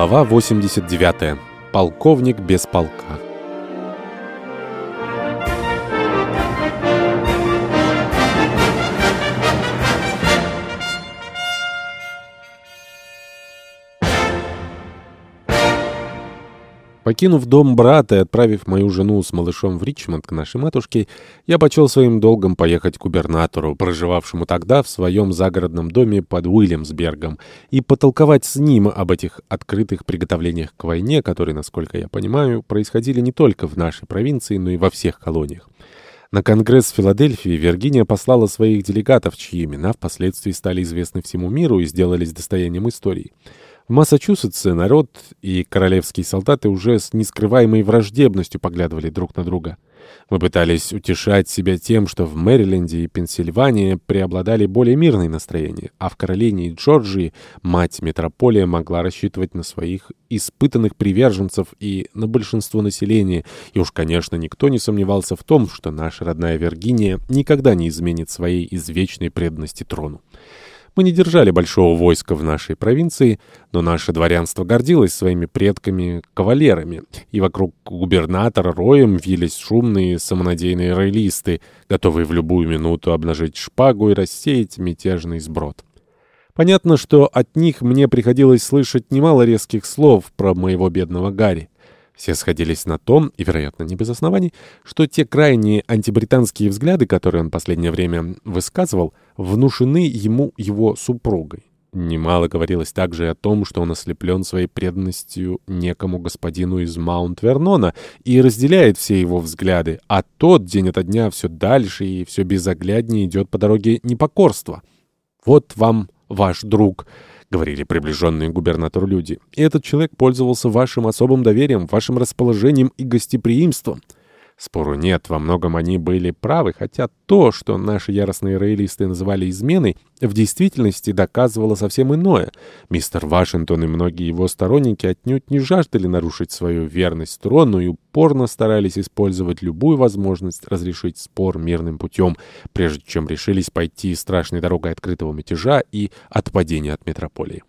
Глава 89. Полковник без полка. Покинув дом брата и отправив мою жену с малышом в Ричмонд к нашей матушке, я почел своим долгом поехать к губернатору, проживавшему тогда в своем загородном доме под Уильямсбергом, и потолковать с ним об этих открытых приготовлениях к войне, которые, насколько я понимаю, происходили не только в нашей провинции, но и во всех колониях. На Конгресс в Филадельфии Виргиния послала своих делегатов, чьи имена впоследствии стали известны всему миру и сделались достоянием истории. В Массачусетсе народ и королевские солдаты уже с нескрываемой враждебностью поглядывали друг на друга. Мы пытались утешать себя тем, что в Мэриленде и Пенсильвании преобладали более мирные настроения, а в Каролине и Джорджии мать метрополия могла рассчитывать на своих испытанных приверженцев и на большинство населения, и уж, конечно, никто не сомневался в том, что наша родная Виргиния никогда не изменит своей извечной преданности трону. Мы не держали большого войска в нашей провинции, но наше дворянство гордилось своими предками-кавалерами, и вокруг губернатора роем вились шумные самонадеянные роялисты, готовые в любую минуту обнажить шпагу и рассеять мятежный сброд. Понятно, что от них мне приходилось слышать немало резких слов про моего бедного Гарри. Все сходились на том, и, вероятно, не без оснований, что те крайние антибританские взгляды, которые он последнее время высказывал, внушены ему его супругой. Немало говорилось также о том, что он ослеплен своей преданностью некому господину из Маунт-Вернона и разделяет все его взгляды, а тот день ото дня все дальше и все безогляднее идет по дороге непокорства. Вот вам ваш друг —— говорили приближенные губернатору люди. «И этот человек пользовался вашим особым доверием, вашим расположением и гостеприимством». Спору нет, во многом они были правы, хотя то, что наши яростные роялисты называли изменой, в действительности доказывало совсем иное. Мистер Вашингтон и многие его сторонники отнюдь не жаждали нарушить свою верность трону и упорно старались использовать любую возможность разрешить спор мирным путем, прежде чем решились пойти страшной дорогой открытого мятежа и отпадения от метрополии.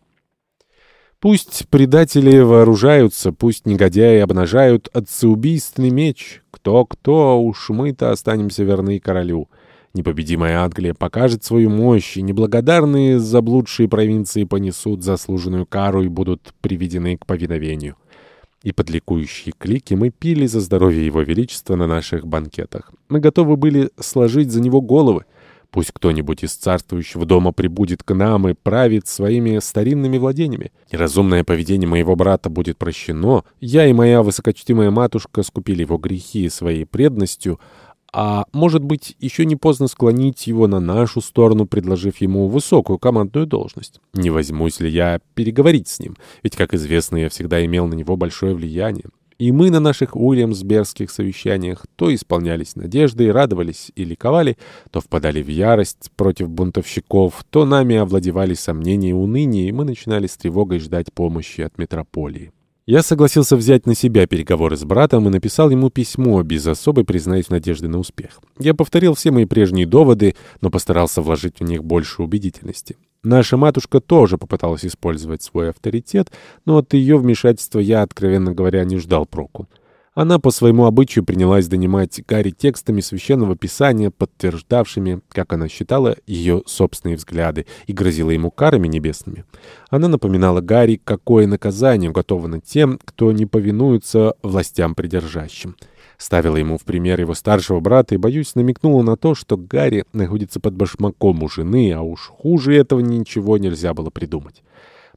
Пусть предатели вооружаются, пусть негодяи обнажают отцеубийственный меч. Кто-кто, уж мы-то останемся верны королю. Непобедимая Англия покажет свою мощь, и неблагодарные заблудшие провинции понесут заслуженную кару и будут приведены к повиновению. И под ликующие клики мы пили за здоровье его величества на наших банкетах. Мы готовы были сложить за него головы. Пусть кто-нибудь из царствующего дома прибудет к нам и правит своими старинными владениями. Неразумное поведение моего брата будет прощено. Я и моя высокочтимая матушка скупили его грехи своей преданностью, а, может быть, еще не поздно склонить его на нашу сторону, предложив ему высокую командную должность. Не возьмусь ли я переговорить с ним, ведь, как известно, я всегда имел на него большое влияние. И мы на наших уильямсбергских совещаниях то исполнялись надежды, радовались и ликовали, то впадали в ярость против бунтовщиков, то нами овладевали сомнения и уныние, и мы начинали с тревогой ждать помощи от метрополии. Я согласился взять на себя переговоры с братом и написал ему письмо, без особой, признаюсь, надежды на успех. Я повторил все мои прежние доводы, но постарался вложить в них больше убедительности. Наша матушка тоже попыталась использовать свой авторитет, но от ее вмешательства я, откровенно говоря, не ждал проку. Она по своему обычаю принялась донимать Гарри текстами священного писания, подтверждавшими, как она считала, ее собственные взгляды, и грозила ему карами небесными. Она напоминала Гарри, какое наказание уготовано тем, кто не повинуется властям придержащим ставила ему в пример его старшего брата и, боюсь, намекнула на то, что Гарри находится под башмаком у жены, а уж хуже этого ничего нельзя было придумать.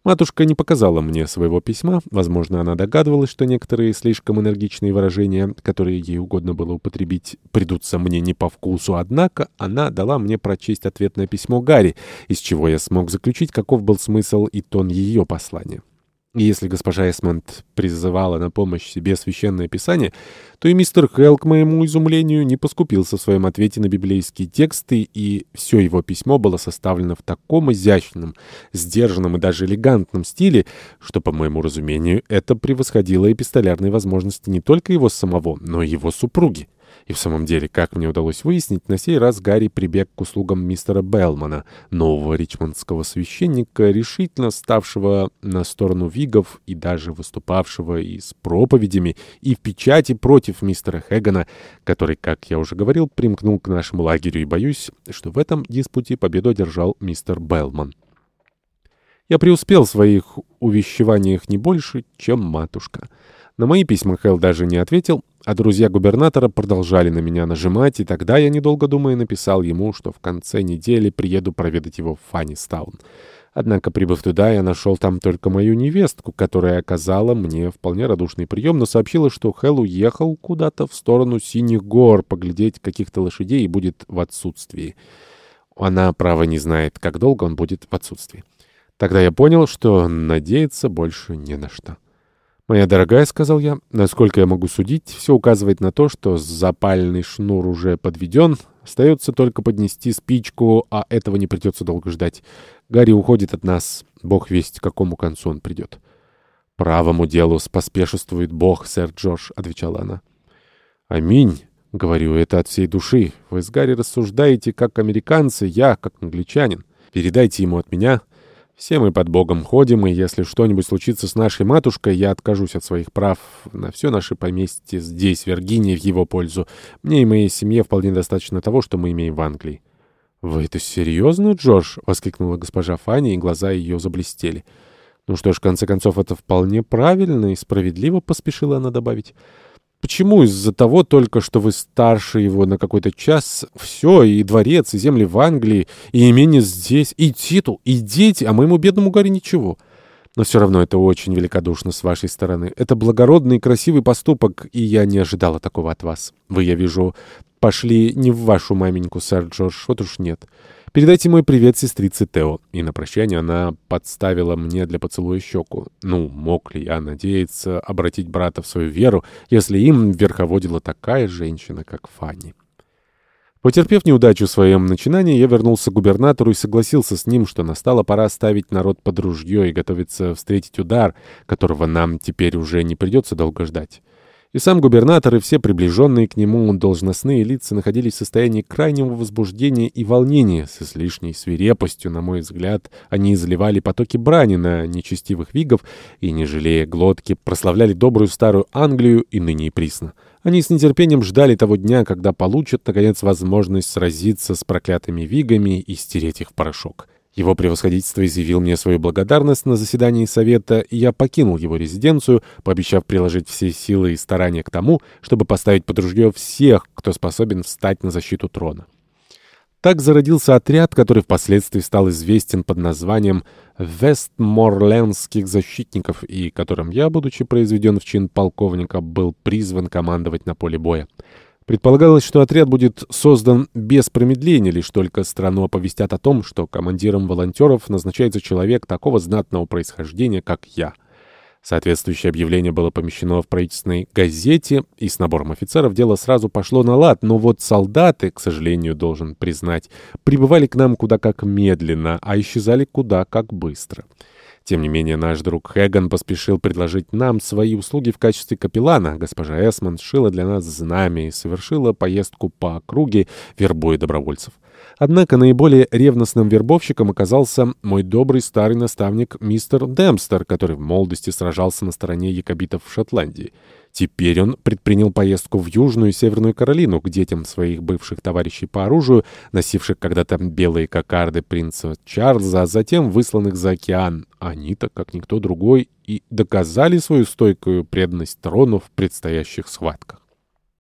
Матушка не показала мне своего письма. Возможно, она догадывалась, что некоторые слишком энергичные выражения, которые ей угодно было употребить, придутся мне не по вкусу. Однако она дала мне прочесть ответное письмо Гарри, из чего я смог заключить, каков был смысл и тон ее послания. Если госпожа Эсмонд призывала на помощь себе священное писание, то и мистер Хелл, к моему изумлению, не поскупился в своем ответе на библейские тексты, и все его письмо было составлено в таком изящном, сдержанном и даже элегантном стиле, что, по моему разумению, это превосходило эпистолярные возможности не только его самого, но и его супруги. И в самом деле, как мне удалось выяснить, на сей раз Гарри прибег к услугам мистера Белмана, нового ричмондского священника, решительно ставшего на сторону вигов и даже выступавшего и с проповедями, и в печати против мистера Хэгана, который, как я уже говорил, примкнул к нашему лагерю, и боюсь, что в этом диспуте победу одержал мистер Белман. Я преуспел в своих увещеваниях не больше, чем матушка. На мои письма Хелл даже не ответил, а друзья губернатора продолжали на меня нажимать, и тогда я, недолго думая, написал ему, что в конце недели приеду проведать его в Фаннистаун. Однако, прибыв туда, я нашел там только мою невестку, которая оказала мне вполне радушный прием, но сообщила, что Хелл уехал куда-то в сторону Синих гор поглядеть каких-то лошадей и будет в отсутствии. Она, право, не знает, как долго он будет в отсутствии. Тогда я понял, что надеяться больше не на что. «Моя дорогая», — сказал я, — «насколько я могу судить, все указывает на то, что запальный шнур уже подведен, остается только поднести спичку, а этого не придется долго ждать. Гарри уходит от нас, бог весть, к какому концу он придет». «Правому делу споспешествует Бог, сэр Джордж», — отвечала она. «Аминь», — говорю, — «это от всей души. Вы с Гарри рассуждаете, как американцы, я, как англичанин. Передайте ему от меня...» Все мы под Богом ходим, и если что-нибудь случится с нашей матушкой, я откажусь от своих прав на все наше поместье здесь, в Виргинии, в его пользу. Мне и моей семье вполне достаточно того, что мы имеем в Англии». «Вы это серьезно, Джордж?» — воскликнула госпожа Фанни, и глаза ее заблестели. «Ну что ж, в конце концов, это вполне правильно и справедливо», — поспешила она добавить. Почему из-за того только, что вы старше его на какой-то час, все, и дворец, и земли в Англии, и имение здесь, и титул, и дети, а моему бедному Гарри ничего? Но все равно это очень великодушно с вашей стороны. Это благородный и красивый поступок, и я не ожидала такого от вас. Вы, я вижу, пошли не в вашу маменьку, сэр Джордж, вот уж нет. Передайте мой привет сестрице Тео». И на прощание она подставила мне для поцелуя щеку. Ну, мог ли я надеяться обратить брата в свою веру, если им верховодила такая женщина, как Фанни? Потерпев неудачу в своем начинании, я вернулся к губернатору и согласился с ним, что настала пора ставить народ под ружье и готовиться встретить удар, которого нам теперь уже не придется долго ждать. И сам губернатор, и все приближенные к нему должностные лица находились в состоянии крайнего возбуждения и волнения. С излишней свирепостью, на мой взгляд, они изливали потоки брани на нечестивых вигов и, не жалея глотки, прославляли добрую старую Англию и ныне и присно. Они с нетерпением ждали того дня, когда получат, наконец, возможность сразиться с проклятыми вигами и стереть их в порошок. Его превосходительство изъявил мне свою благодарность на заседании совета, и я покинул его резиденцию, пообещав приложить все силы и старания к тому, чтобы поставить под ружье всех, кто способен встать на защиту трона. Так зародился отряд, который впоследствии стал известен под названием «Вестморлендских защитников», и которым я, будучи произведен в чин полковника, был призван командовать на поле боя. Предполагалось, что отряд будет создан без промедления, лишь только страну оповестят о том, что командиром волонтеров назначается человек такого знатного происхождения, как я. Соответствующее объявление было помещено в правительственной газете, и с набором офицеров дело сразу пошло на лад, но вот солдаты, к сожалению, должен признать, прибывали к нам куда как медленно, а исчезали куда как быстро. Тем не менее, наш друг Хэган поспешил предложить нам свои услуги в качестве капеллана. Госпожа Эсмонд шила для нас знамя и совершила поездку по округе, вербуя добровольцев. Однако наиболее ревностным вербовщиком оказался мой добрый старый наставник мистер Демстер, который в молодости сражался на стороне якобитов в Шотландии. Теперь он предпринял поездку в Южную и Северную Каролину к детям своих бывших товарищей по оружию, носивших когда-то белые кокарды принца Чарльза, а затем высланных за океан. Они-то, как никто другой, и доказали свою стойкую преданность трону в предстоящих схватках.